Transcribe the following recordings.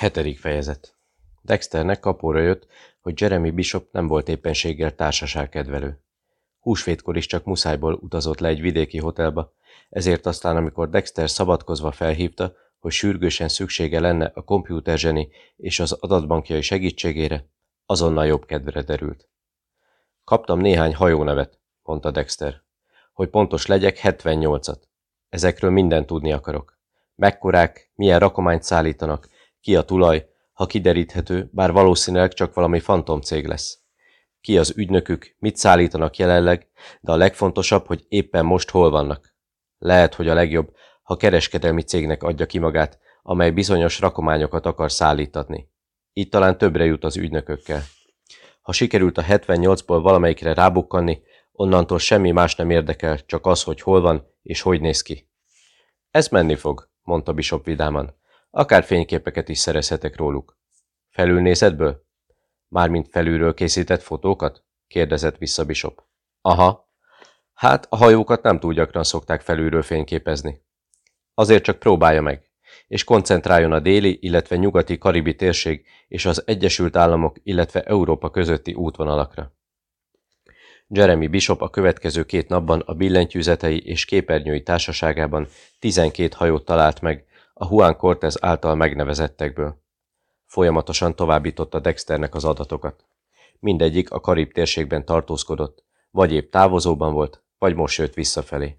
Hetedik fejezet. Dexternek kapóra jött, hogy Jeremy Bishop nem volt éppenséggel társaságkedvelő. Húsvétkor is csak muszájból utazott le egy vidéki hotelba, ezért aztán, amikor Dexter szabadkozva felhívta, hogy sürgősen szüksége lenne a kompjúterzseni és az adatbankjai segítségére, azonnal jobb kedvre derült. Kaptam néhány hajónevet, mondta Dexter. Hogy pontos legyek, 78-at. Ezekről mindent tudni akarok. Mekkorák, milyen rakományt szállítanak, ki a tulaj, ha kideríthető, bár valószínűleg csak valami fantomcég lesz. Ki az ügynökük, mit szállítanak jelenleg, de a legfontosabb, hogy éppen most hol vannak. Lehet, hogy a legjobb, ha kereskedelmi cégnek adja ki magát, amely bizonyos rakományokat akar szállítatni. Így talán többre jut az ügynökökkel. Ha sikerült a 78-ból valamelyikre rábukkanni, onnantól semmi más nem érdekel, csak az, hogy hol van és hogy néz ki. Ez menni fog, mondta Bishop vidáman. Akár fényképeket is szerezhetek róluk. Felülnézetből? Mármint felülről készített fotókat? kérdezett vissza Bishop. Aha. Hát a hajókat nem túl gyakran szokták felülről fényképezni. Azért csak próbálja meg, és koncentráljon a déli, illetve nyugati karibi térség és az Egyesült Államok, illetve Európa közötti útvonalakra. Jeremy Bishop a következő két napban a billentyűzetei és képernyői társaságában 12 hajót talált meg, a Juan Cortez által megnevezettekből. Folyamatosan továbbította Dexternek az adatokat. Mindegyik a Karib térségben tartózkodott, vagy épp távozóban volt, vagy most jött visszafelé.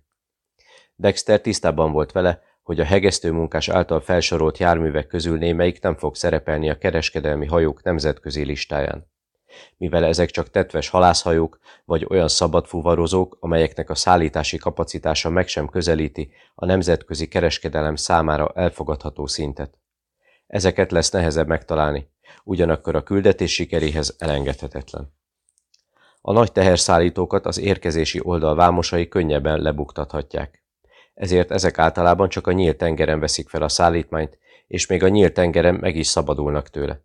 Dexter tisztában volt vele, hogy a hegesztő munkás által felsorolt járművek közül némelyik nem fog szerepelni a kereskedelmi hajók nemzetközi listáján. Mivel ezek csak tetves halászhajók, vagy olyan szabadfuvarozók, amelyeknek a szállítási kapacitása meg sem közelíti a nemzetközi kereskedelem számára elfogadható szintet. Ezeket lesz nehezebb megtalálni, ugyanakkor a küldetés sikeréhez elengedhetetlen. A nagy teherszállítókat az érkezési oldal vámosai könnyebben lebuktathatják. Ezért ezek általában csak a nyílt tengeren veszik fel a szállítmányt, és még a nyílt tengeren meg is szabadulnak tőle.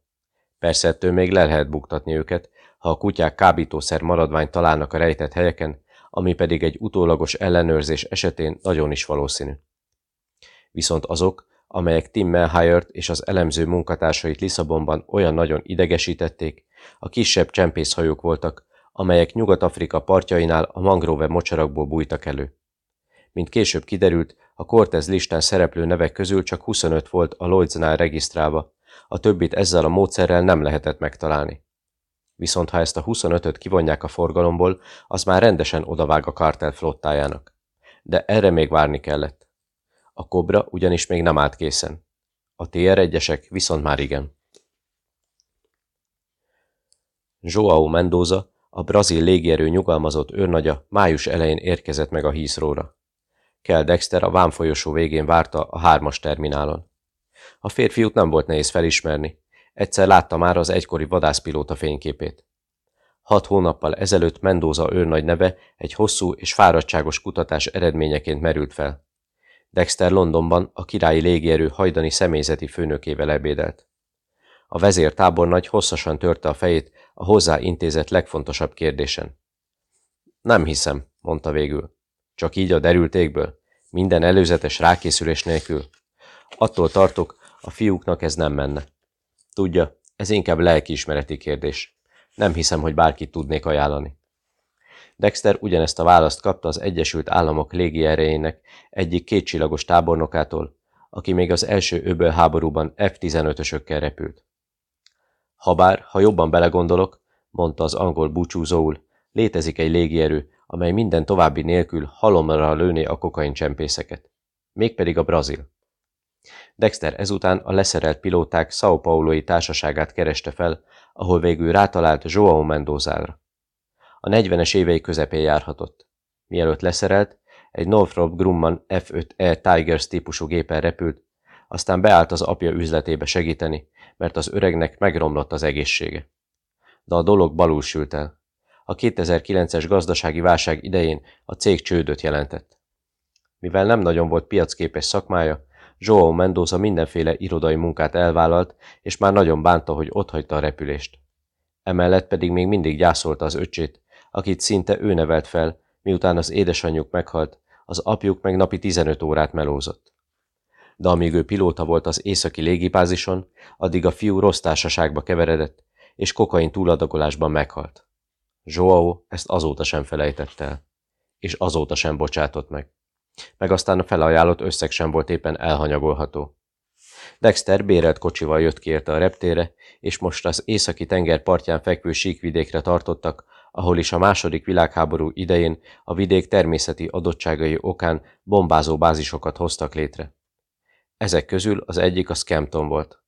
Persze ettől még le lehet buktatni őket, ha a kutyák kábítószer maradványt találnak a rejtett helyeken, ami pedig egy utólagos ellenőrzés esetén nagyon is valószínű. Viszont azok, amelyek Tim Melhire-t és az elemző munkatársait Lisszabonban olyan nagyon idegesítették, a kisebb csempészhajók voltak, amelyek Nyugat-Afrika partjainál a mangrove mocsarakból bújtak elő. Mint később kiderült, a Cortez listán szereplő nevek közül csak 25 volt a Lloydsnál regisztrálva, a többit ezzel a módszerrel nem lehetett megtalálni. Viszont ha ezt a 25-öt kivonják a forgalomból, az már rendesen odavág a kartel flottájának. De erre még várni kellett. A kobra ugyanis még nem állt készen. A TR-1-esek viszont már igen. João Mendoza, a brazil légierő nyugalmazott őrnagya május elején érkezett meg a hízróra. Kell Dexter a vámfolyosó végén várta a hármas terminálon. A férfiút nem volt nehéz felismerni. Egyszer látta már az egykori vadászpilóta fényképét. Hat hónappal ezelőtt Mendoza őrnagy neve egy hosszú és fáradtságos kutatás eredményeként merült fel. Dexter Londonban a királyi légierő hajdani személyzeti főnökével ebédelt. A vezér tábornagy hosszasan törte a fejét a hozzá intézett legfontosabb kérdésen. Nem hiszem, mondta végül. Csak így a derültékből? Minden előzetes rákészülés nélkül? Attól tartok, a fiúknak ez nem menne. Tudja, ez inkább lelkiismereti kérdés. Nem hiszem, hogy bárkit tudnék ajánlani. Dexter ugyanezt a választ kapta az Egyesült Államok légierejének egyik kétcsillagos tábornokától, aki még az első öböl háborúban F-15-ösökkel repült. Habár, ha jobban belegondolok, mondta az angol búcsúzóul, létezik egy légierő, amely minden további nélkül halomra lőné a kokain csempészeket. Mégpedig a brazil. Dexter ezután a leszerelt pilóták São Pauloi társaságát kereste fel, ahol végül rátalált João Mendozára. A 40-es évei közepén járhatott. Mielőtt leszerelt, egy Northrop Grumman F-5E Tigers típusú gépen repült, aztán beállt az apja üzletébe segíteni, mert az öregnek megromlott az egészsége. De a dolog balul sült el. A 2009-es gazdasági válság idején a cég csődöt jelentett. Mivel nem nagyon volt piacképes szakmája, João Mendoza mindenféle irodai munkát elvállalt, és már nagyon bánta, hogy otthagyta a repülést. Emellett pedig még mindig gyászolta az öcsét, akit szinte ő nevelt fel, miután az édesanyjuk meghalt, az apjuk meg napi 15 órát melózott. de amíg ő pilóta volt az északi légipázison, addig a fiú rossz társaságba keveredett, és kokain túladagolásban meghalt. Joao ezt azóta sem felejtette el, és azóta sem bocsátott meg. Meg aztán a felajánlott összeg sem volt éppen elhanyagolható. Dexter bérelt kocsival jött ki érte a reptére, és most az északi tenger partján fekvő síkvidékre tartottak, ahol is a második világháború idején a vidék természeti adottságai okán bombázó bázisokat hoztak létre. Ezek közül az egyik a Scampton volt.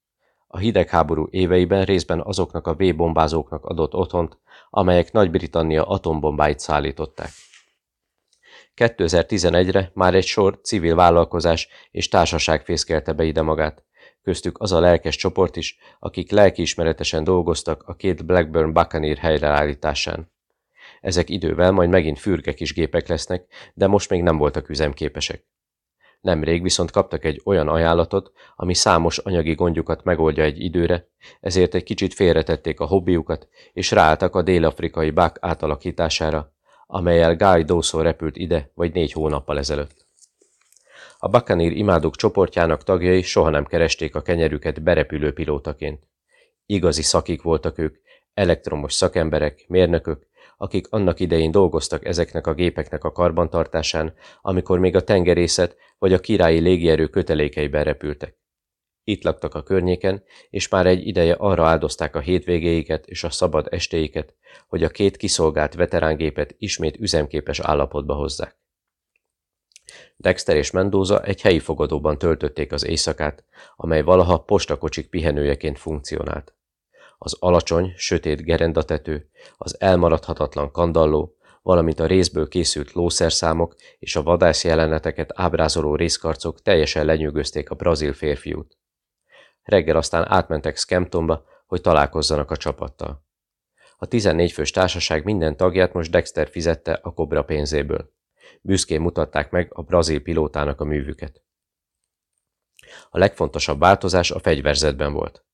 A hidegháború éveiben részben azoknak a V-bombázóknak adott otthont, amelyek Nagy-Britannia atombombáit szállították. 2011-re már egy sor civil vállalkozás és társaság fészkelte be ide magát, köztük az a lelkes csoport is, akik lelkiismeretesen dolgoztak a két Blackburn Buccaneer helyreállításán. Ezek idővel majd megint fürge kis gépek lesznek, de most még nem voltak üzemképesek. Nemrég viszont kaptak egy olyan ajánlatot, ami számos anyagi gondjukat megoldja egy időre, ezért egy kicsit félretették a hobbiukat, és ráálltak a dél-afrikai bák átalakítására, amelyel Guy Dawson repült ide vagy négy hónappal ezelőtt. A Buccaneer imádók csoportjának tagjai soha nem keresték a kenyerüket berepülő pilótaként. Igazi szakik voltak ők, elektromos szakemberek, mérnökök, akik annak idején dolgoztak ezeknek a gépeknek a karbantartásán, amikor még a tengerészet vagy a királyi légierő kötelékeiben repültek. Itt laktak a környéken, és már egy ideje arra áldozták a hétvégéiket és a szabad estéiket, hogy a két kiszolgált veterángépet ismét üzemképes állapotba hozzák. Dexter és Mendoza egy helyi fogadóban töltötték az éjszakát, amely valaha postakocsik pihenőjeként funkcionált. Az alacsony, sötét gerendatető, az elmaradhatatlan kandalló, valamint a részből készült lószerszámok és a vadász jeleneteket ábrázoló részkarcok teljesen lenyűgözték a brazil férfiút. Reggel aztán átmentek Scamptonba, hogy találkozzanak a csapattal. A 14 fős társaság minden tagját most Dexter fizette a kobra pénzéből. Büszkén mutatták meg a brazil pilótának a művüket. A legfontosabb változás a fegyverzetben volt.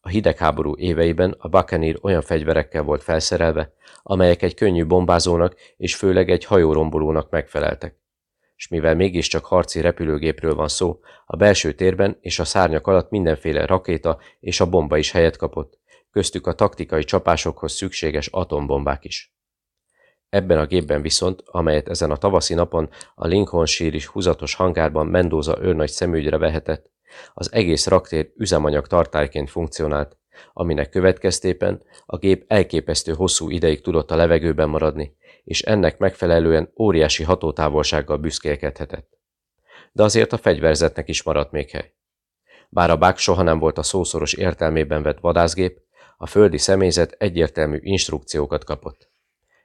A hidegháború éveiben a Buccaneer olyan fegyverekkel volt felszerelve, amelyek egy könnyű bombázónak és főleg egy hajórombolónak megfeleltek. És mivel mégiscsak harci repülőgépről van szó, a belső térben és a szárnyak alatt mindenféle rakéta és a bomba is helyet kapott, köztük a taktikai csapásokhoz szükséges atombombák is. Ebben a gépben viszont, amelyet ezen a tavaszi napon a Lincolnshire is húzatos hangárban Mendoza őrnagy szemügyre vehetett, az egész raktér üzemanyag tartályként funkcionált, aminek következtében a gép elképesztő hosszú ideig tudott a levegőben maradni, és ennek megfelelően óriási hatótávolsággal büszkélkedhetett. De azért a fegyverzetnek is maradt még hely. Bár a bák soha nem volt a szószoros értelmében vett vadászgép, a földi személyzet egyértelmű instrukciókat kapott.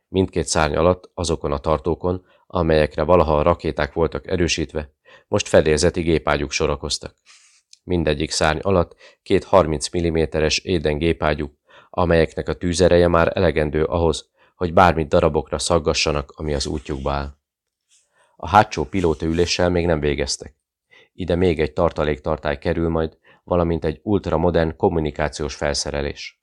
Mindkét szárny alatt, azokon a tartókon, amelyekre valaha a rakéták voltak erősítve, most fedélzeti gépágyuk sorakoztak. Mindegyik szárny alatt két 30 mm-es éden gépágyú, amelyeknek a tűzereje már elegendő ahhoz, hogy bármit darabokra szaggassanak, ami az útjukba áll. A hátsó pilóta üléssel még nem végeztek. Ide még egy tartaléktartály kerül majd, valamint egy ultramodern kommunikációs felszerelés.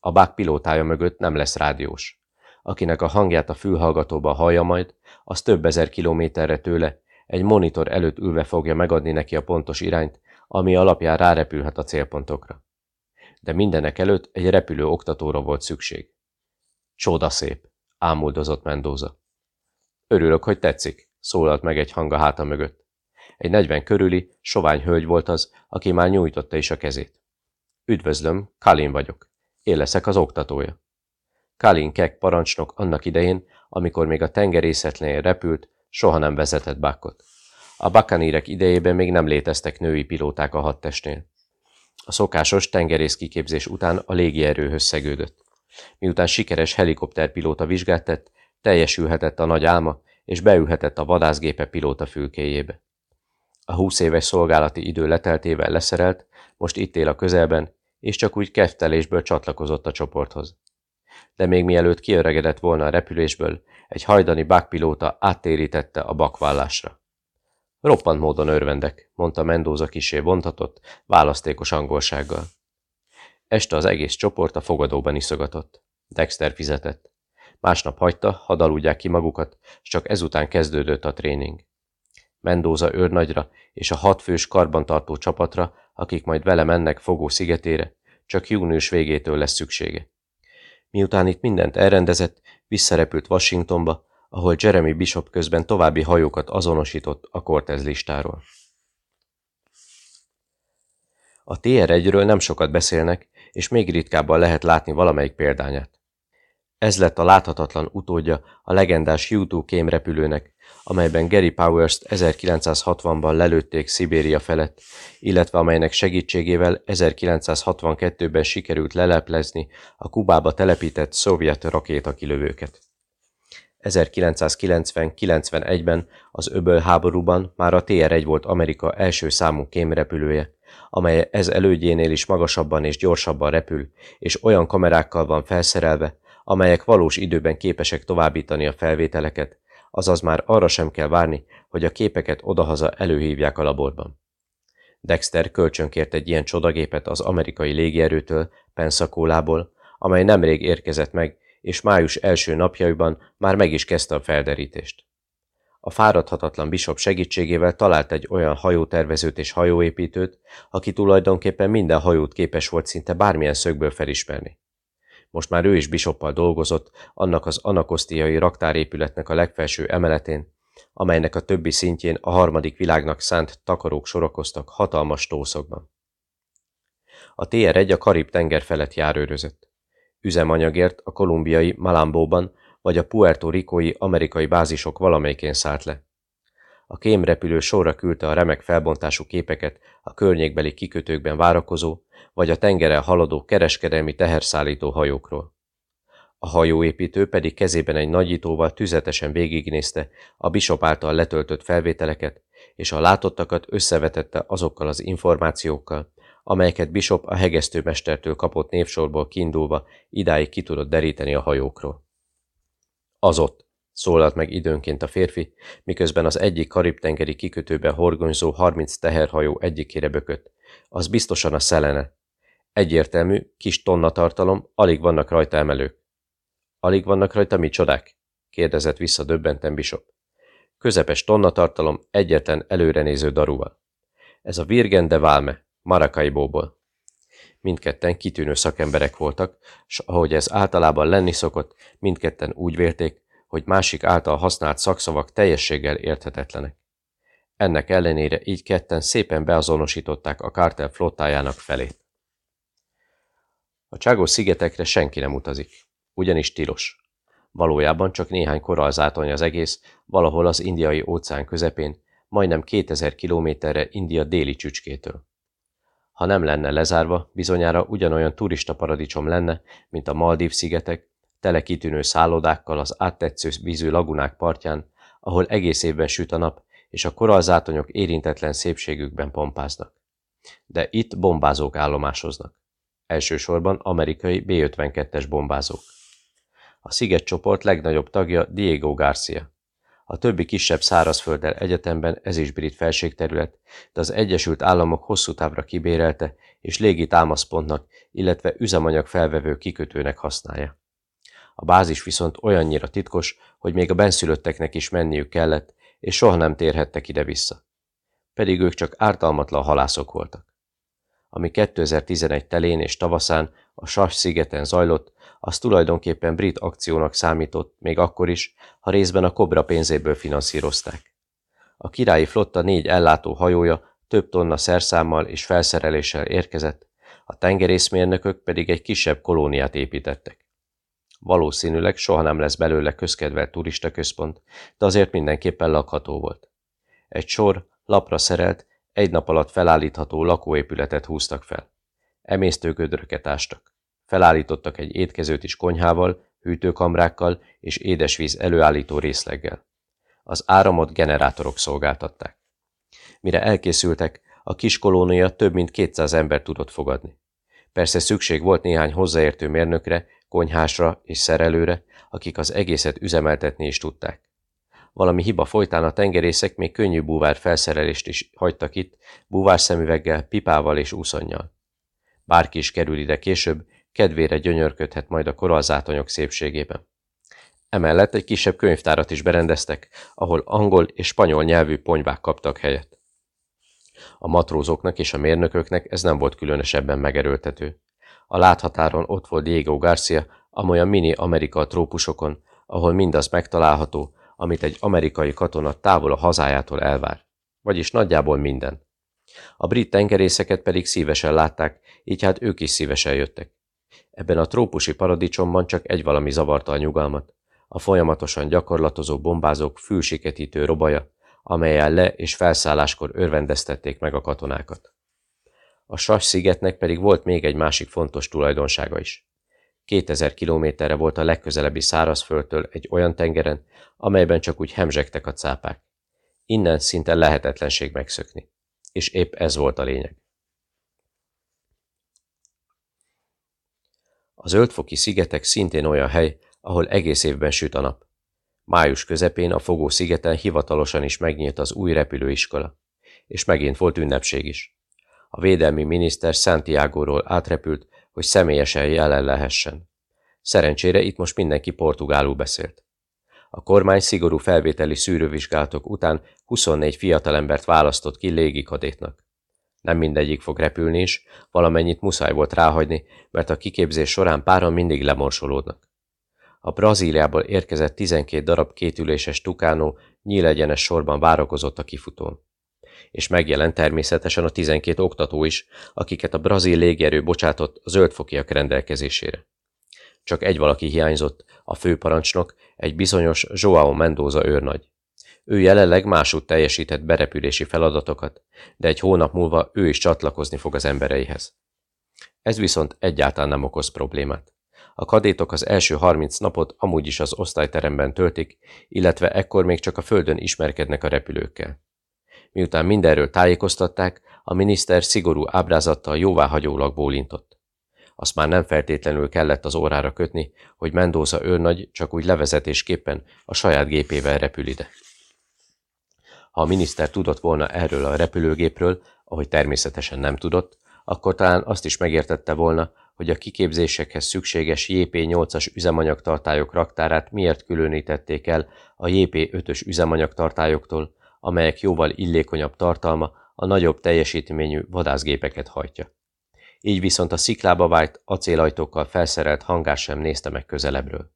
A bák pilótája mögött nem lesz rádiós. Akinek a hangját a fülhallgatóba hallja majd, az több ezer kilométerre tőle egy monitor előtt ülve fogja megadni neki a pontos irányt, ami alapján rárepülhet a célpontokra. De mindenek előtt egy repülő oktatóra volt szükség. Csoda szép, ámuldozott Mendoza. Örülök, hogy tetszik, szólalt meg egy hang a háta mögött. Egy negyven körüli, sovány hölgy volt az, aki már nyújtotta is a kezét. Üdvözlöm, Kalin vagyok. Én leszek az oktatója. Kalin Kek parancsnok annak idején, amikor még a tengerészetnél repült, soha nem vezetett bákot. A bakanírek idejében még nem léteztek női pilóták a hadtestnél. A szokásos tengerész kiképzés után a légierőhöz szegődött. Miután sikeres helikopterpilóta vizsgát tett, teljesülhetett a nagy álma, és beülhetett a vadászgépe pilóta fülkéjébe. A húsz éves szolgálati idő leteltével leszerelt, most itt él a közelben, és csak úgy keftelésből csatlakozott a csoporthoz. De még mielőtt kiöregedett volna a repülésből, egy hajdani bákpilóta áttérítette a bakvállásra. Roppant módon örvendek, mondta Mendoza kisé vontatott, választékos angolsággal. Este az egész csoport a fogadóban iszogatott. Dexter fizetett. Másnap hagyta, hadd aludják ki magukat, csak ezután kezdődött a tréning. Mendoza őrnagyra és a hatfős karbantartó csapatra, akik majd vele mennek Fogó szigetére, csak június végétől lesz szüksége. Miután itt mindent elrendezett, visszarepült Washingtonba, ahol Jeremy Bishop közben további hajókat azonosított a Cortez listáról. A TR-1-ről nem sokat beszélnek, és még ritkábban lehet látni valamelyik példányát. Ez lett a láthatatlan utódja a legendás U-2 kémrepülőnek, amelyben Gary Powers-t 1960-ban lelőtték Szibéria felett, illetve amelynek segítségével 1962-ben sikerült leleplezni a Kubába telepített szovjet rakétakilövőket. 1990-91-ben az öböl háborúban már a TR-1 volt Amerika első számú kémrepülője, amely ez elődjénél is magasabban és gyorsabban repül, és olyan kamerákkal van felszerelve, amelyek valós időben képesek továbbítani a felvételeket, azaz már arra sem kell várni, hogy a képeket odahaza előhívják a laborban. Dexter kölcsönkért egy ilyen csodagépet az amerikai légierőtől, Pensacólából, amely nemrég érkezett meg, és május első napjaiban már meg is kezdte a felderítést. A fáradhatatlan Bishop segítségével talált egy olyan hajótervezőt és hajóépítőt, aki tulajdonképpen minden hajót képes volt szinte bármilyen szögből felismerni. Most már ő is Bishoppal dolgozott, annak az anakosztiai raktárépületnek a legfelső emeletén, amelynek a többi szintjén a harmadik világnak szánt takarók sorakoztak hatalmas tószokban. A TR-1 a Karib-tenger felett járőrözött. Üzemanyagért a kolumbiai Malambóban vagy a Puerto Ricoi amerikai bázisok valamelyikén szállt le. A kémrepülő sorra küldte a remek felbontású képeket a környékbeli kikötőkben várakozó, vagy a tengeren haladó kereskedelmi teherszállító hajókról. A hajóépítő pedig kezében egy nagyítóval tüzetesen végignézte a Bishop által letöltött felvételeket, és a látottakat összevetette azokkal az információkkal, amelyeket Bishop a hegesztőmestertől kapott névsorból kiindulva idáig ki tudott deríteni a hajókról. Az ott, szólalt meg időnként a férfi, miközben az egyik karib-tengeri kikötőben horgonyzó harminc teherhajó egyikére bökött. Az biztosan a szelene. Egyértelmű, kis tonna tartalom, alig vannak rajta emelők. Alig vannak rajta mi csodák? kérdezett vissza döbbenten Bishop. Közepes tonna tartalom, egyetlen előrenéző daruval. Ez a Virgen de Valme, Maracaibo-ból. Mindketten kitűnő szakemberek voltak, s ahogy ez általában lenni szokott, mindketten úgy vélték, hogy másik által használt szakszavak teljességgel érthetetlenek. Ennek ellenére így ketten szépen beazonosították a kártel flottájának felét. A Cságó szigetekre senki nem utazik, ugyanis tilos. Valójában csak néhány korallzátony az egész, valahol az indiai óceán közepén, majdnem 2000 kilométerre India déli csücskétől. Ha nem lenne lezárva, bizonyára ugyanolyan turista paradicsom lenne, mint a Maldív szigetek, tele kitűnő szállodákkal az áttetsző vízű lagunák partján, ahol egész évben süt a nap, és a korallzátonyok érintetlen szépségükben pompáznak. De itt bombázók állomásoznak. Elsősorban amerikai B-52-es bombázók. A szigetcsoport legnagyobb tagja Diego Garcia. A többi kisebb szárazfölddel egyetemben ez is brit felségterület, de az Egyesült Államok hosszú távra kibérelte és légi támaszpontnak, illetve üzemanyag felvevő kikötőnek használja. A bázis viszont olyannyira titkos, hogy még a benszülötteknek is menniük kellett, és soha nem térhettek ide-vissza. Pedig ők csak ártalmatlan halászok voltak. Ami 2011 telén és tavaszán a Sas szigeten zajlott, az tulajdonképpen brit akciónak számított, még akkor is, ha részben a Kobra pénzéből finanszírozták. A királyi flotta négy ellátó hajója több tonna szerszámmal és felszereléssel érkezett, a tengerészmérnökök pedig egy kisebb kolóniát építettek. Valószínűleg soha nem lesz belőle közkedvelt turistaközpont, de azért mindenképpen lakható volt. Egy sor, lapra szerelt, egy nap alatt felállítható lakóépületet húztak fel. Emésztőgödröket ástak. Felállítottak egy étkezőt is konyhával, hűtőkamrákkal és édesvíz előállító részleggel. Az áramot generátorok szolgáltatták. Mire elkészültek, a kis kolónia több mint 200 ember tudott fogadni. Persze szükség volt néhány hozzáértő mérnökre, konyhásra és szerelőre, akik az egészet üzemeltetni is tudták. Valami hiba folytán a tengerészek még könnyű búvár felszerelést is hagytak itt, búvárszemüveggel, pipával és úszonnyal. Bárki is kerül ide később, kedvére gyönyörködhet majd a korallzátonyok szépségében. Emellett egy kisebb könyvtárat is berendeztek, ahol angol és spanyol nyelvű ponyvák kaptak helyet. A matrózoknak és a mérnököknek ez nem volt különösebben megerőltető. A láthatáron ott volt Diego Garcia, amolyan mini Amerika a trópusokon, ahol mindaz megtalálható, amit egy amerikai katona távol a hazájától elvár. Vagyis nagyjából minden. A brit tengerészeket pedig szívesen látták, így hát ők is szívesen jöttek. Ebben a trópusi paradicsomban csak egy valami zavarta a nyugalmat, a folyamatosan gyakorlatozó bombázók fülsiketítő robaja, amelyel le- és felszálláskor örvendeztették meg a katonákat. A Sas szigetnek pedig volt még egy másik fontos tulajdonsága is. 2000 kilométerre volt a legközelebbi szárazföldtől egy olyan tengeren, amelyben csak úgy hemzsegtek a cápák. Innen szinte lehetetlenség megszökni. És épp ez volt a lényeg. A zöldfoki szigetek szintén olyan hely, ahol egész évben süt a nap. Május közepén a Fogó szigeten hivatalosan is megnyílt az új repülőiskola. És megint volt ünnepség is. A védelmi miniszter Santiago-ról átrepült, hogy személyesen jelen lehessen. Szerencsére itt most mindenki portugálul beszélt. A kormány szigorú felvételi szűrővizsgálatok után 24 fiatalembert választott ki légikadétnak. Nem mindegyik fog repülni is, valamennyit muszáj volt ráhagyni, mert a kiképzés során páran mindig lemorsolódnak. A Brazíliából érkezett 12 darab kétüléses tukánó nyílegyenes sorban várakozott a kifutón. És megjelent természetesen a 12 oktató is, akiket a brazil légierő bocsátott a zöldfokiak rendelkezésére. Csak egy valaki hiányzott, a főparancsnok, egy bizonyos Joao Mendoza őrnagy. Ő jelenleg másút teljesített berepülési feladatokat, de egy hónap múlva ő is csatlakozni fog az embereihez. Ez viszont egyáltalán nem okoz problémát. A kadétok az első 30 napot amúgy is az osztályteremben töltik, illetve ekkor még csak a földön ismerkednek a repülőkkel. Miután mindenről tájékoztatták, a miniszter szigorú ábrázattal jóváhagyólag bólintott. Azt már nem feltétlenül kellett az órára kötni, hogy Mendoza őrnagy csak úgy levezetésképpen a saját gépével repül ide. Ha a miniszter tudott volna erről a repülőgépről, ahogy természetesen nem tudott, akkor talán azt is megértette volna, hogy a kiképzésekhez szükséges JP8-as üzemanyagtartályok raktárát miért különítették el a JP5-ös üzemanyagtartályoktól, amelyek jóval illékonyabb tartalma a nagyobb teljesítményű vadászgépeket hajtja. Így viszont a sziklába vájt acélajtókkal felszerelt hangár sem nézte meg közelebbről.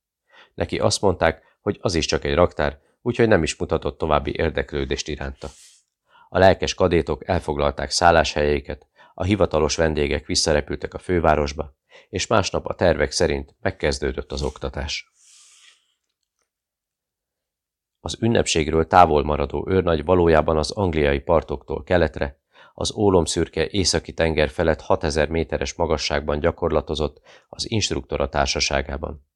Neki azt mondták, hogy az is csak egy raktár, úgyhogy nem is mutatott további érdeklődést iránta. A lelkes kadétok elfoglalták szálláshelyeiket, a hivatalos vendégek visszarepültek a fővárosba, és másnap a tervek szerint megkezdődött az oktatás. Az ünnepségről távol maradó őrnagy valójában az angliai partoktól keletre, az ólomszürke északi tenger felett 6000 méteres magasságban gyakorlatozott az instruktora társaságában.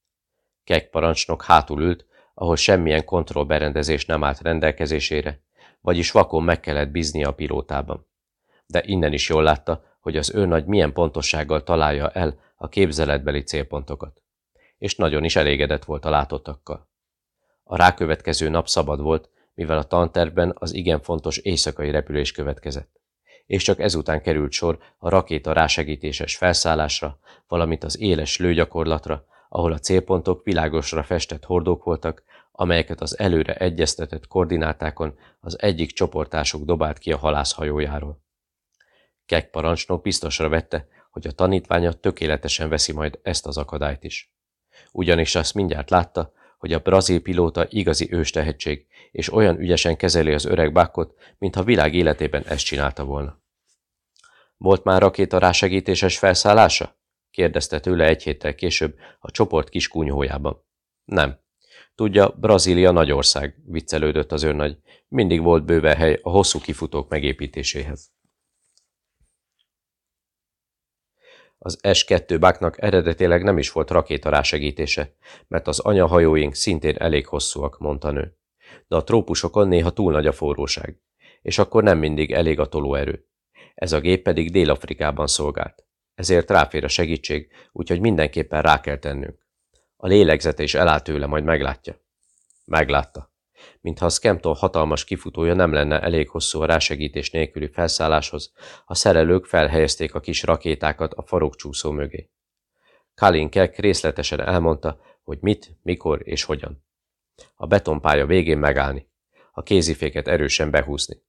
Kek parancsnok hátul ült, ahol semmilyen kontrollberendezés nem állt rendelkezésére, vagyis vakon meg kellett bíznia a pilótában de innen is jól látta, hogy az őrnagy milyen pontossággal találja el a képzeletbeli célpontokat. És nagyon is elégedett volt a látottakkal. A rákövetkező nap szabad volt, mivel a tantervben az igen fontos éjszakai repülés következett. És csak ezután került sor a rakéta rásegítéses felszállásra, valamint az éles lőgyakorlatra, ahol a célpontok világosra festett hordók voltak, amelyeket az előre egyeztetett koordinátákon az egyik csoportásuk dobált ki a halászhajójáról. Kek parancsnok biztosra vette, hogy a tanítványa tökéletesen veszi majd ezt az akadályt is. Ugyanis azt mindjárt látta, hogy a brazil pilóta igazi őstehetség, és olyan ügyesen kezeli az öreg bakkot, mintha világ életében ezt csinálta volna. Volt már rakéta rásegítéses felszállása? kérdezte tőle egy héttel később a csoport kis kunyhójában. Nem. Tudja, Brazília nagy ország, viccelődött az őrnagy. Mindig volt bőve hely a hosszú kifutók megépítéséhez. Az S-2 báknak eredetileg nem is volt rakéta rásegítése, mert az anyahajóink szintén elég hosszúak, mondta nő. De a trópusokon néha túl nagy a forróság, és akkor nem mindig elég a tolóerő. Ez a gép pedig Dél-Afrikában szolgált. Ezért ráfér a segítség, úgyhogy mindenképpen rá kell tennünk. A lélegzete is eláll tőle, majd meglátja. Meglátta mintha a Skempton hatalmas kifutója nem lenne elég hosszú a rásegítés nélküli felszálláshoz, a szerelők felhelyezték a kis rakétákat a farokcsúszó mögé. Kalin részletesen elmondta, hogy mit, mikor és hogyan. A betonpálya végén megállni. A kéziféket erősen behúzni.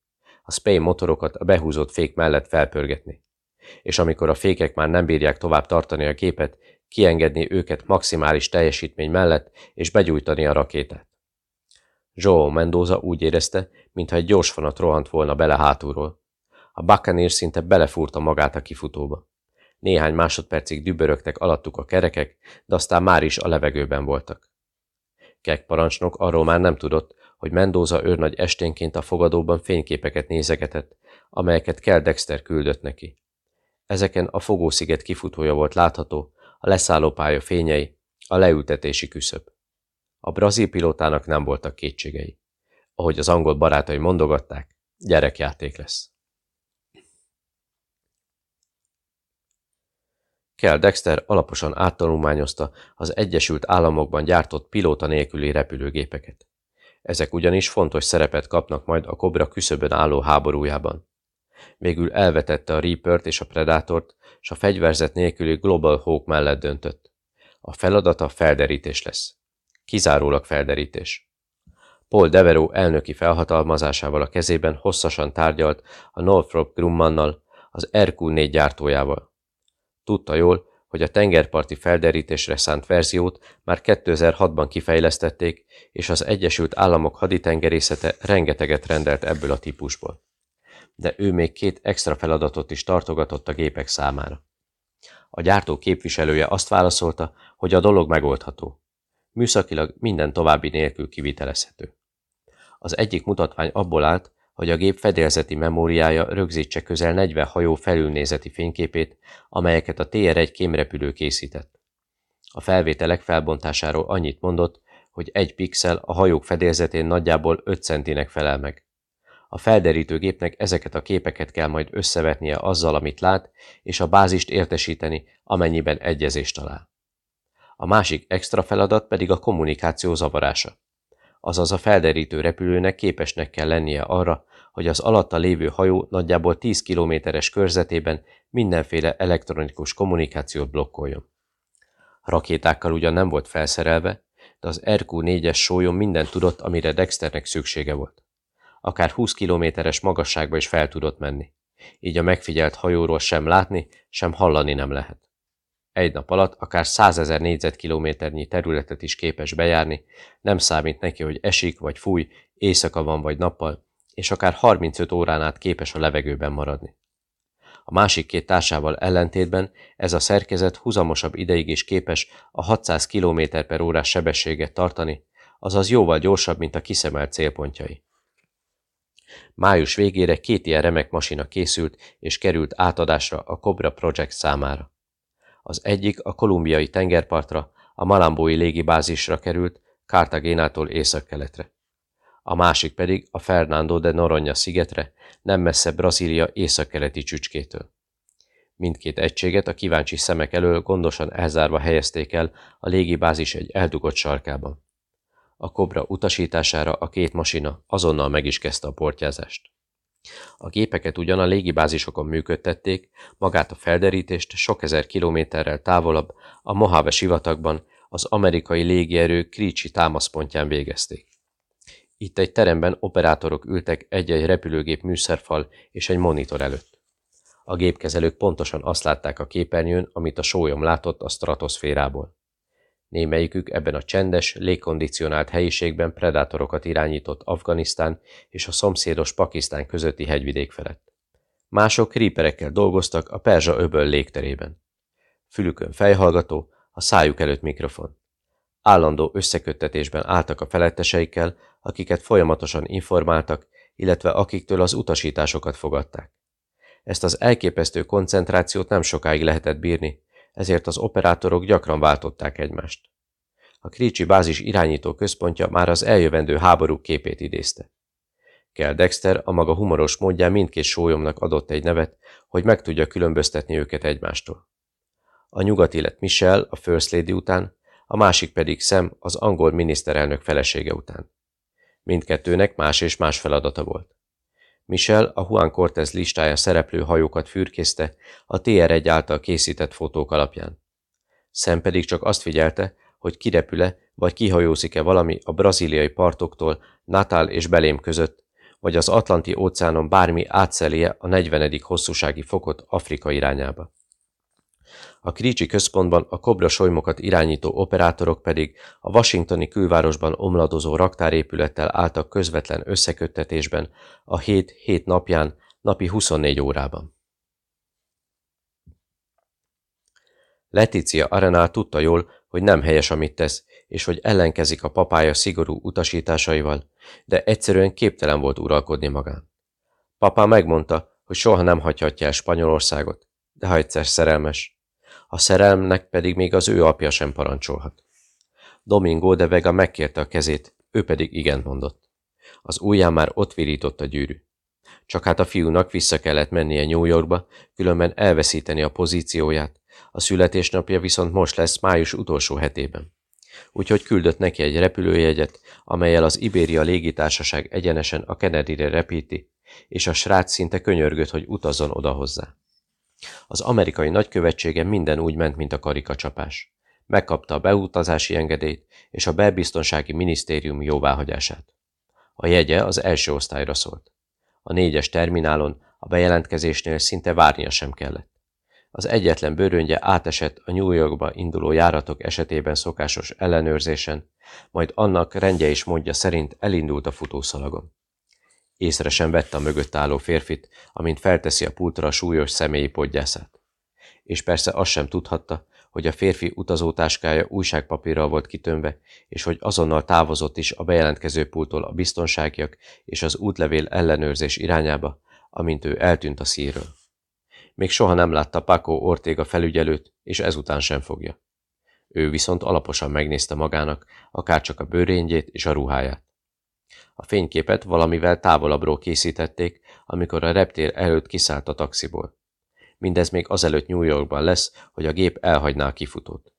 A spay motorokat a behúzott fék mellett felpörgetni. És amikor a fékek már nem bírják tovább tartani a képet, kiengedni őket maximális teljesítmény mellett, és begyújtani a rakétát. Joe Mendoza úgy érezte, mintha egy gyors vonat rohant volna bele hátulról. A Buccaneer szinte belefúrta magát a kifutóba. Néhány másodpercig dübörögtek alattuk a kerekek, de aztán már is a levegőben voltak. Kek parancsnok arról már nem tudott, hogy Mendoza őrnagy esténként a fogadóban fényképeket nézegetett, amelyeket Kell Dexter küldött neki. Ezeken a fogósziget kifutója volt látható, a leszállópálya fényei, a leültetési küszöb. A brazil pilótának nem voltak kétségei. Ahogy az angol barátai mondogatták, gyerekjáték lesz. Kell Dexter alaposan áttanulmányozta az Egyesült Államokban gyártott pilóta nélküli repülőgépeket. Ezek ugyanis fontos szerepet kapnak majd a Cobra küszöbön álló háborújában. Végül elvetette a Reapert és a Predátort, és a fegyverzet nélküli Global Hawk mellett döntött. A feladata felderítés lesz. Kizárólag felderítés. Paul Devereux elnöki felhatalmazásával a kezében hosszasan tárgyalt a Northrop Grummannal, az RQ-4 gyártójával. Tudta jól, hogy a tengerparti felderítésre szánt verziót már 2006-ban kifejlesztették, és az Egyesült Államok haditengerészete rengeteget rendelt ebből a típusból. De ő még két extra feladatot is tartogatott a gépek számára. A gyártó képviselője azt válaszolta, hogy a dolog megoldható. Műszakilag minden további nélkül kivitelezhető. Az egyik mutatvány abból állt, hogy a gép fedélzeti memóriája rögzítse közel 40 hajó felülnézeti fényképét, amelyeket a TR-1 kémrepülő készített. A felvételek felbontásáról annyit mondott, hogy egy pixel a hajók fedélzetén nagyjából 5 centinek felel meg. A felderítő gépnek ezeket a képeket kell majd összevetnie azzal, amit lát, és a bázist értesíteni, amennyiben egyezést talál. A másik extra feladat pedig a kommunikáció zavarása azaz a felderítő repülőnek képesnek kell lennie arra, hogy az alatta lévő hajó nagyjából 10 kilométeres körzetében mindenféle elektronikus kommunikációt blokkoljon. Rakétákkal ugyan nem volt felszerelve, de az RQ-4-es sólyom minden tudott, amire Dexternek szüksége volt. Akár 20 kilométeres magasságba is fel tudott menni. Így a megfigyelt hajóról sem látni, sem hallani nem lehet. Egy nap alatt akár százezer négyzetkilométernyi területet is képes bejárni, nem számít neki, hogy esik vagy fúj, éjszaka van vagy nappal, és akár 35 órán át képes a levegőben maradni. A másik két társával ellentétben ez a szerkezet huzamosabb ideig is képes a 600 km per órás sebességet tartani, azaz jóval gyorsabb, mint a kiszemelt célpontjai. Május végére két ilyen remek masina készült és került átadásra a Cobra Project számára. Az egyik a kolumbiai tengerpartra, a Malambói légibázisra került, Cartagénától északkeletre. A másik pedig a Fernando de Noronha szigetre, nem messze Brazília északkeleti csücskétől. Mindkét egységet a kíváncsi szemek elől gondosan elzárva helyezték el a légibázis egy eldugott sarkában. A kobra utasítására a két masina azonnal meg is kezdte a portyázást. A gépeket ugyan a légibázisokon működtették, magát a felderítést sok ezer kilométerrel távolabb, a Mojave sivatagban, az amerikai légierő Kricsi támaszpontján végezték. Itt egy teremben operátorok ültek egy-egy repülőgép műszerfal és egy monitor előtt. A gépkezelők pontosan azt látták a képernyőn, amit a sólyom látott a stratoszférából. Némelyikük ebben a csendes, légkondicionált helyiségben predátorokat irányított Afganisztán és a szomszédos Pakisztán közötti hegyvidék felett. Mások ríperekkel dolgoztak a Perzsa öböl légterében. Fülükön fejhallgató, a szájuk előtt mikrofon. Állandó összeköttetésben álltak a feletteseikkel, akiket folyamatosan informáltak, illetve akiktől az utasításokat fogadták. Ezt az elképesztő koncentrációt nem sokáig lehetett bírni, ezért az operátorok gyakran váltották egymást. A Kricsi bázis irányító központja már az eljövendő háborúk képét idézte. Kell Dexter a maga humoros módján mindkét sólyomnak adott egy nevet, hogy meg tudja különböztetni őket egymástól. A nyugati lett Michelle a First Lady után, a másik pedig Sam az angol miniszterelnök felesége után. Mindkettőnek más és más feladata volt. Michel a Juan Cortez listáján szereplő hajókat fürkészte a TR1 által készített fotók alapján. Sam pedig csak azt figyelte, hogy kirepüle vagy kihajózik-e valami a braziliai partoktól Natal és Belém között, vagy az Atlanti óceánon bármi átszelje a 40. hosszúsági fokot Afrika irányába. A Kricsi központban a Kobra solymokat irányító operátorok pedig a washingtoni külvárosban omladozó raktárépülettel álltak közvetlen összeköttetésben a hét hét napján, napi 24 órában. Letícia Arenál tudta jól, hogy nem helyes, amit tesz, és hogy ellenkezik a papája szigorú utasításaival, de egyszerűen képtelen volt uralkodni magán. Papa megmondta, hogy soha nem hagyhatja el Spanyolországot, de ha egyszer szerelmes, a szerelmnek pedig még az ő apja sem parancsolhat. Domingo de Vega megkérte a kezét, ő pedig igen mondott. Az ujján már ott virított a gyűrű. Csak hát a fiúnak vissza kellett mennie New Yorkba, különben elveszíteni a pozícióját, a születésnapja viszont most lesz május utolsó hetében. Úgyhogy küldött neki egy repülőjegyet, amelyel az Ibéria légitársaság egyenesen a Kennedy-re repíti, és a srác szinte könyörgött, hogy utazzon oda hozzá. Az amerikai nagykövetsége minden úgy ment, mint a karikacsapás. Megkapta a beutazási engedélyt és a belbiztonsági minisztérium jóváhagyását. A jegye az első osztályra szólt. A négyes terminálon a bejelentkezésnél szinte várnia sem kellett. Az egyetlen bőröngye átesett a New Yorkba induló járatok esetében szokásos ellenőrzésen, majd annak rendje és módja szerint elindult a futószalagon. Észre sem vette a mögött álló férfit, amint felteszi a pultra a súlyos személyi podgyászát. És persze azt sem tudhatta, hogy a férfi utazótáskája újságpapírral volt kitömve, és hogy azonnal távozott is a bejelentkező pultól a biztonságiak és az útlevél ellenőrzés irányába, amint ő eltűnt a szírről. Még soha nem látta Paco Ortega felügyelőt, és ezután sem fogja. Ő viszont alaposan megnézte magának, akárcsak a bőrényét és a ruháját. A fényképet valamivel távolabbról készítették, amikor a reptér előtt kiszállt a taxiból. Mindez még azelőtt New Yorkban lesz, hogy a gép elhagyná a kifutót.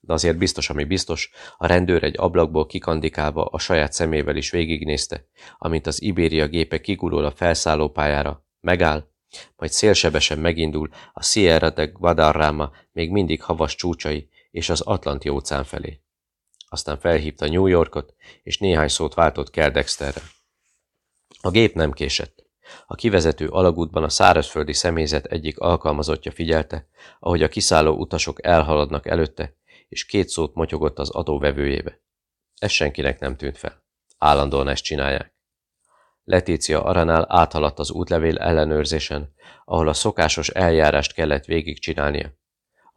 De azért biztos, ami biztos, a rendőr egy ablakból kikandikálva a saját szemével is végignézte, amint az Ibéria gépe kigurul a felszállópályára, megáll, majd szélsebesen megindul a Sierra de Guadarrama még mindig havas csúcsai és az Atlanti óceán felé. Aztán felhívta New Yorkot, és néhány szót váltott Dexterre. A gép nem késett. A kivezető alagútban a szárazföldi személyzet egyik alkalmazottja figyelte, ahogy a kiszálló utasok elhaladnak előtte, és két szót motyogott az adóvevőjébe. Ez senkinek nem tűnt fel. Állandóan ezt csinálják. Letícia Aranál áthaladt az útlevél ellenőrzésen, ahol a szokásos eljárást kellett végigcsinálnia.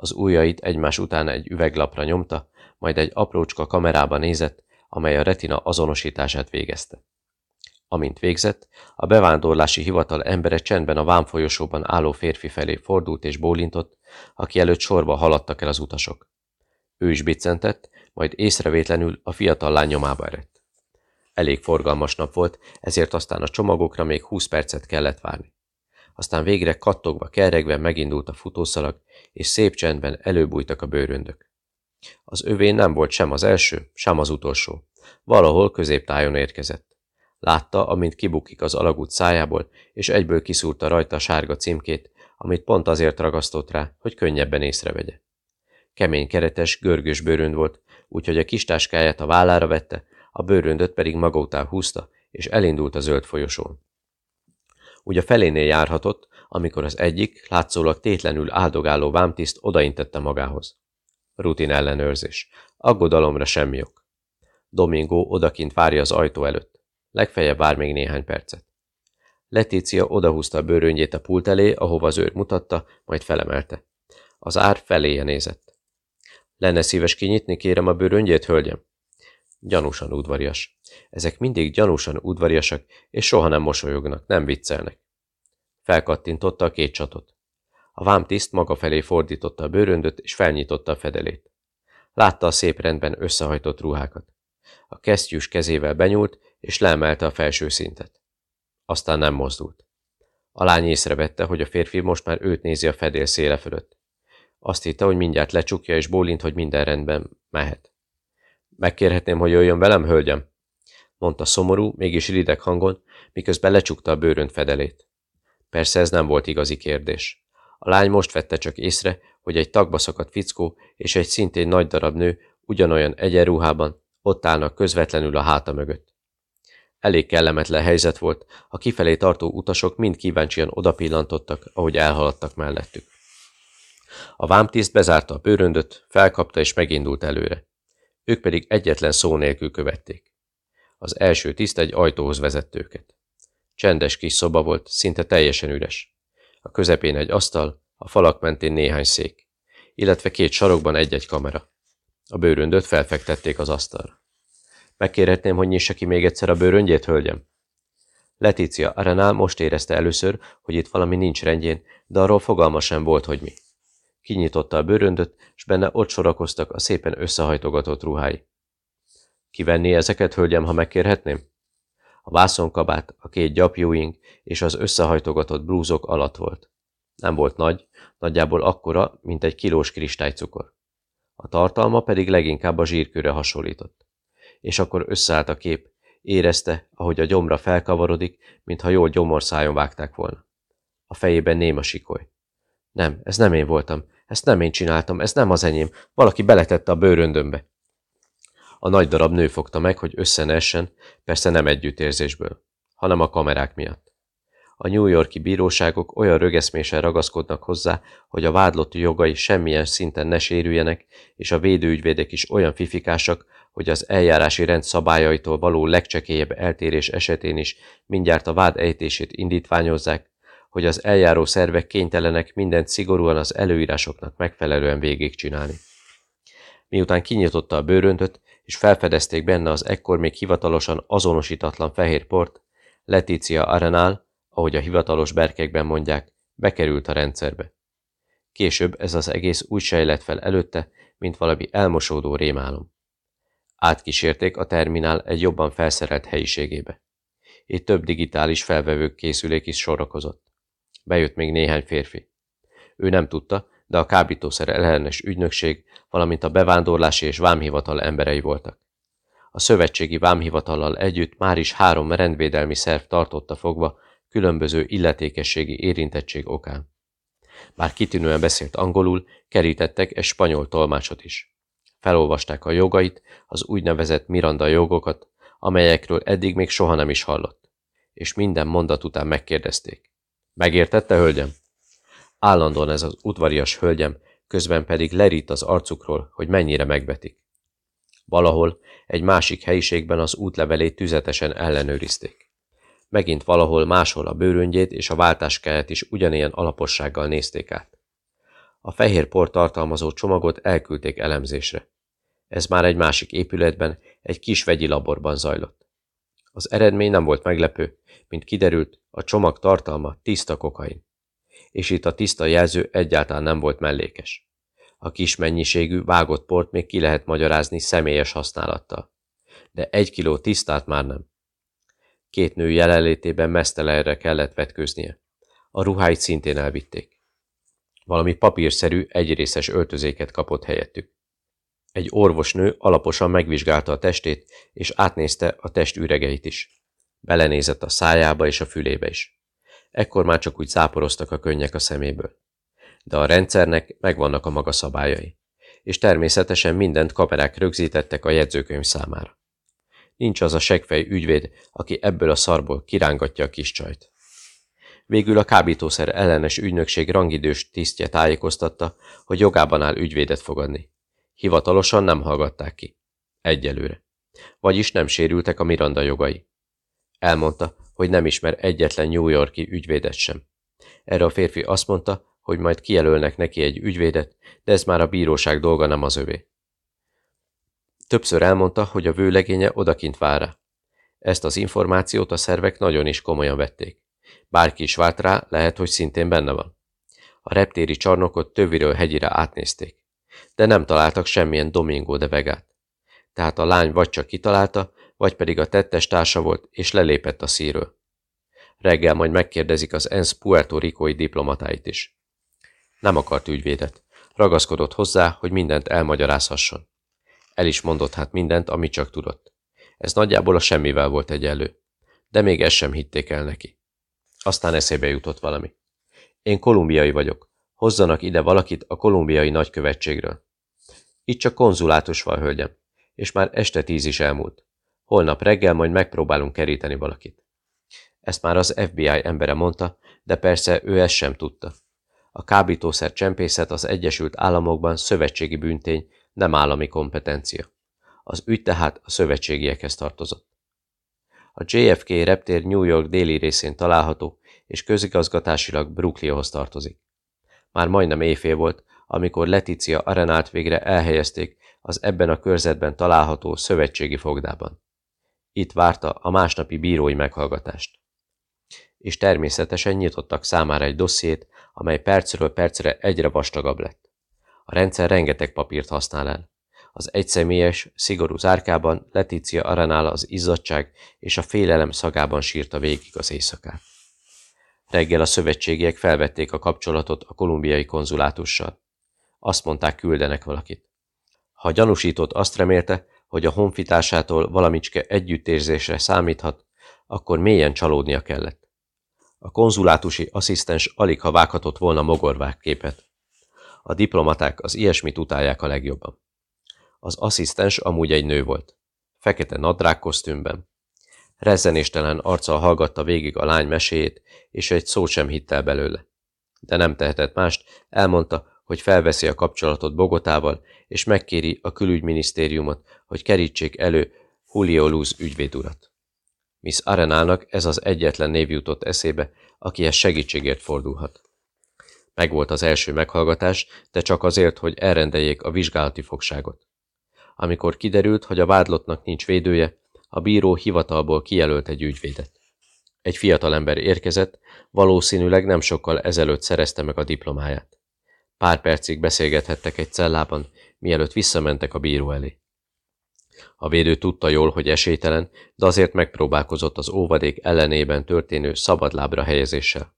Az ujjait egymás után egy üveglapra nyomta, majd egy aprócska kamerába nézett, amely a retina azonosítását végezte. Amint végzett, a bevándorlási hivatal embere csendben a vámfolyosóban álló férfi felé fordult és bólintott, aki előtt sorba haladtak el az utasok. Ő is biccentett, majd észrevétlenül a fiatal lány nyomába eredt. Elég forgalmas nap volt, ezért aztán a csomagokra még 20 percet kellett várni. Aztán végre kattogva, kerregve megindult a futószalag, és szép csendben előbújtak a bőröndök. Az övén nem volt sem az első, sem az utolsó. Valahol középtájon érkezett. Látta, amint kibukik az alagút szájából, és egyből kiszúrta rajta a sárga címkét, amit pont azért ragasztott rá, hogy könnyebben észrevegye. Kemény keretes, görgős bőrönd volt, úgyhogy a kistáskáját a vállára vette, a bőröndöt pedig maga után húzta, és elindult a zöld folyosón. Úgy a felénél járhatott, amikor az egyik, látszólag tétlenül áldogáló vámtiszt odaintette magához. Rutin ellenőrzés. Aggodalomra semmi ok. Domingo odakint várja az ajtó előtt. Legfeljebb vár még néhány percet. Letícia odahúzta a bőröngyét a pult elé, ahova az őr mutatta, majd felemelte. Az ár feléje nézett. Lenne szíves kinyitni, kérem a bőröngyét, hölgyem? Gyanúsan udvarias. Ezek mindig gyanúsan udvariasak, és soha nem mosolyognak, nem viccelnek. Felkattintotta a két csatot. A vámtiszt maga felé fordította a bőröndöt, és felnyitotta a fedelét. Látta a szép rendben összehajtott ruhákat. A kesztyűs kezével benyúlt, és leemelte a felső szintet. Aztán nem mozdult. A lány észrevette, hogy a férfi most már őt nézi a fedél széle fölött. Azt hitte, hogy mindjárt lecsukja, és bólint, hogy minden rendben mehet. Megkérhetném, hogy jöjjön velem, hölgyem? mondta szomorú, mégis rideg hangon, miközben lecsukta a bőrönt fedelét. Persze ez nem volt igazi kérdés. A lány most vette csak észre, hogy egy tagba szakadt fickó és egy szintén nagy darab nő ugyanolyan egyenruhában, ott állnak közvetlenül a háta mögött. Elég kellemetlen helyzet volt, a kifelé tartó utasok mind kíváncsian odapillantottak, ahogy elhaladtak mellettük. A vámtiszt bezárta a bőröndöt, felkapta és megindult előre. Ők pedig egyetlen szó nélkül követték. Az első tiszt egy ajtóhoz vezett őket. Csendes kis szoba volt, szinte teljesen üres. A közepén egy asztal, a falak mentén néhány szék, illetve két sarokban egy-egy kamera. A bőröndöt felfektették az asztalra. Megkérhetném, hogy nyissa ki még egyszer a bőröngyét, hölgyem? Letícia Arenál most érezte először, hogy itt valami nincs rendjén, de arról fogalma sem volt, hogy mi. Kinyitotta a bőröndöt, és benne ott sorakoztak a szépen összehajtogatott ruhái. Kivenni ezeket, hölgyem, ha megkérhetném? A vászonkabát, a két gyapjúink és az összehajtogatott blúzok alatt volt. Nem volt nagy, nagyjából akkora, mint egy kilós kristálycukor. A tartalma pedig leginkább a zsírkőre hasonlított. És akkor összeállt a kép, érezte, ahogy a gyomra felkavarodik, mintha jól gyomorszájon vágták volna. A fejében néma sikoly. Nem, ez nem én voltam, ezt nem én csináltam, ez nem az enyém, valaki beletette a bőröndömbe. A nagy darab nő fogta meg, hogy össze ne essen, persze nem együttérzésből, hanem a kamerák miatt. A New Yorki bíróságok olyan rögeszmésen ragaszkodnak hozzá, hogy a vádlott jogai semmilyen szinten ne sérüljenek, és a védőügyvédek is olyan fifikásak, hogy az eljárási rend szabályaitól való legcsekélyebb eltérés esetén is mindjárt a vád ejtését indítványozzák, hogy az eljáró szervek kénytelenek mindent szigorúan az előírásoknak megfelelően végigcsinálni. Miután kinyitotta a bőröntöt, és felfedezték benne az ekkor még hivatalosan azonosítatlan fehér port, Letícia Arenál, ahogy a hivatalos berkekben mondják, bekerült a rendszerbe. Később ez az egész úgy sejlett fel előtte, mint valami elmosódó rémálom. Átkísérték a terminál egy jobban felszerelt helyiségébe. Itt több digitális felvevők készülék is sorakozott. Bejött még néhány férfi. Ő nem tudta, de a kábítószer ellenes ügynökség, valamint a bevándorlási és vámhivatal emberei voltak. A szövetségi vámhivatallal együtt már is három rendvédelmi szerv tartotta fogva különböző illetékességi érintettség okán. Bár kitűnően beszélt angolul, kerítettek egy spanyol tolmácsot is. Felolvasták a jogait, az úgynevezett Miranda jogokat, amelyekről eddig még soha nem is hallott. És minden mondat után megkérdezték. Megértette, hölgyem? Állandóan ez az udvarias hölgyem, közben pedig lerít az arcukról, hogy mennyire megvetik. Valahol, egy másik helyiségben az útlevelét tüzetesen ellenőrizték. Megint valahol máshol a bőröngyét és a váltáskáját is ugyanilyen alapossággal nézték át. A fehér por tartalmazó csomagot elküldték elemzésre. Ez már egy másik épületben, egy kis vegyi laborban zajlott. Az eredmény nem volt meglepő, mint kiderült, a csomag tartalma tiszta kokain. És itt a tiszta jelző egyáltalán nem volt mellékes. A kis mennyiségű vágott port még ki lehet magyarázni személyes használattal. De egy kiló tisztát már nem. Két nő jelenlétében mesztelenre kellett vetkőznie. A ruháit szintén elvitték. Valami papírszerű, egyrészes öltözéket kapott helyettük. Egy orvosnő alaposan megvizsgálta a testét, és átnézte a test üregeit is. Belenézett a szájába és a fülébe is. Ekkor már csak úgy záporoztak a könnyek a szeméből. De a rendszernek megvannak a maga szabályai. És természetesen mindent kamerák rögzítettek a jegyzőkönyv számára. Nincs az a segfej ügyvéd, aki ebből a szarból kirángatja a kis csajt. Végül a kábítószer ellenes ügynökség rangidős tisztje tájékoztatta, hogy jogában áll ügyvédet fogadni. Hivatalosan nem hallgatták ki. Egyelőre. Vagyis nem sérültek a Miranda jogai. Elmondta, hogy nem ismer egyetlen New Yorki ügyvédet sem. Erre a férfi azt mondta, hogy majd kijelölnek neki egy ügyvédet, de ez már a bíróság dolga nem az övé. Többször elmondta, hogy a vőlegénye odakint vár. Ezt az információt a szervek nagyon is komolyan vették. Bárki is várt rá, lehet, hogy szintén benne van. A reptéri csarnokot töviről hegyire átnézték. De nem találtak semmilyen Domingo de Vegát. Tehát a lány vagy csak kitalálta, vagy pedig a tettes társa volt, és lelépett a szíről. Reggel majd megkérdezik az ENSZ Puerto Ricoi diplomatáit is. Nem akart ügyvédet. Ragaszkodott hozzá, hogy mindent elmagyarázhasson. El is mondott hát mindent, amit csak tudott. Ez nagyjából a semmivel volt egyenlő. De még ezt sem hitték el neki. Aztán eszébe jutott valami. Én kolumbiai vagyok. Hozzanak ide valakit a kolumbiai nagykövetségről. Itt csak konzulátus van, hölgyem, és már este tíz is elmúlt. Holnap reggel majd megpróbálunk keríteni valakit. Ezt már az FBI embere mondta, de persze ő ezt sem tudta. A kábítószer csempészet az Egyesült Államokban szövetségi bűntény, nem állami kompetencia. Az ügy tehát a szövetségiekhez tartozott. A JFK reptér New York déli részén található, és közigazgatásilag Brooklynhoz tartozik. Már majdnem éjfél volt, amikor Leticia Arenát végre elhelyezték az ebben a körzetben található szövetségi fogdában. Itt várta a másnapi bírói meghallgatást. És természetesen nyitottak számára egy dossziét, amely percről percre egyre vastagabb lett. A rendszer rengeteg papírt használ el. Az egyszemélyes, szigorú zárkában Letícia Arenál az izzadság és a félelem szagában sírta végig az éjszakát. Reggel a szövetségiek felvették a kapcsolatot a kolumbiai konzulátussal. Azt mondták, küldenek valakit. Ha gyanúsított azt remélte, hogy a honfitársától valamicske együttérzésre számíthat, akkor mélyen csalódnia kellett. A konzulátusi asszisztens alig ha vághatott volna mogorvák képet. A diplomaták az ilyesmit utálják a legjobban. Az asszisztens amúgy egy nő volt. Fekete nadrág kosztümben. Rezzenéstelen arccal hallgatta végig a lány meséjét, és egy szót sem hitt el belőle. De nem tehetett mást, elmondta, hogy felveszi a kapcsolatot Bogotával, és megkéri a külügyminisztériumot, hogy kerítsék elő Julio Luz ügyvédurat. Miss Arenának ez az egyetlen név jutott eszébe, akihez segítségért fordulhat. Megvolt az első meghallgatás, de csak azért, hogy elrendeljék a vizsgálati fogságot. Amikor kiderült, hogy a vádlottnak nincs védője, a bíró hivatalból kijelölt egy ügyvédet. Egy fiatalember érkezett, valószínűleg nem sokkal ezelőtt szerezte meg a diplomáját. Pár percig beszélgethettek egy cellában, mielőtt visszamentek a bíró elé. A védő tudta jól, hogy esélytelen, de azért megpróbálkozott az óvadék ellenében történő szabadlábra helyezéssel.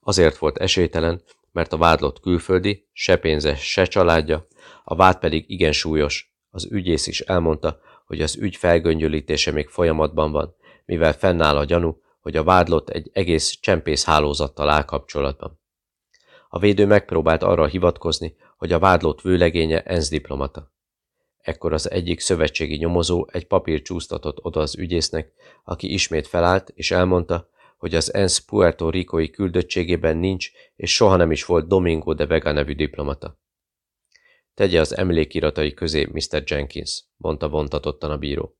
Azért volt esélytelen, mert a vádlott külföldi, se pénze, se családja, a vád pedig igen súlyos. Az ügyész is elmondta, hogy az ügy felgöngyölítése még folyamatban van, mivel fennáll a gyanú, hogy a vádlott egy egész csempész hálózattal áll kapcsolatban. A védő megpróbált arra hivatkozni, hogy a vádlott vőlegénye ENSZ diplomata. Ekkor az egyik szövetségi nyomozó egy papír csúsztatott oda az ügyésznek, aki ismét felállt és elmondta, hogy az ENSZ Puerto Ricoi küldöttségében nincs és soha nem is volt Domingo de Vega nevű diplomata. Tegye az emlékiratai közé, Mr. Jenkins, mondta vontatottan a bíró.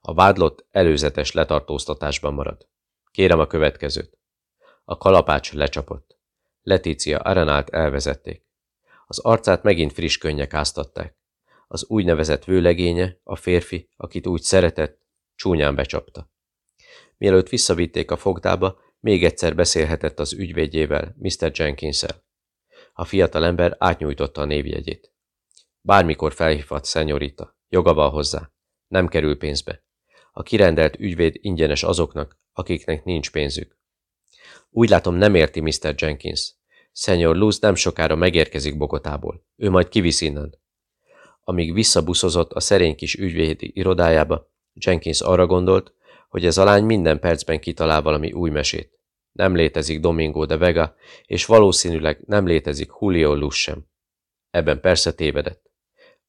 A vádlott előzetes letartóztatásban marad. Kérem a következőt. A kalapács lecsapott. Letícia Arenát elvezették. Az arcát megint friss könnyek áztatták. Az úgynevezett vőlegénye, a férfi, akit úgy szeretett, csúnyán becsapta. Mielőtt visszavitték a fogdába, még egyszer beszélhetett az ügyvédjével, Mr. jenkins -el. A fiatalember átnyújtotta a névjegyét. Bármikor felhívhat, szenyorita. Joga van hozzá. Nem kerül pénzbe. A kirendelt ügyvéd ingyenes azoknak, akiknek nincs pénzük. Úgy látom, nem érti Mr. Jenkins. Szenyor Luz nem sokára megérkezik Bogotából. Ő majd kivisz innen. Amíg visszabuszozott a szerény kis ügyvédi irodájába, Jenkins arra gondolt, hogy ez a lány minden percben kitalál valami új mesét. Nem létezik Domingo de Vega, és valószínűleg nem létezik Julio Luz sem. Ebben persze tévedett.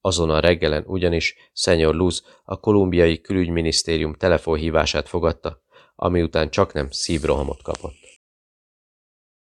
Azon a reggelen ugyanis Szenyor Luz a kolumbiai külügyminisztérium telefonhívását fogadta, ami után csak nem szívrohamot kapott.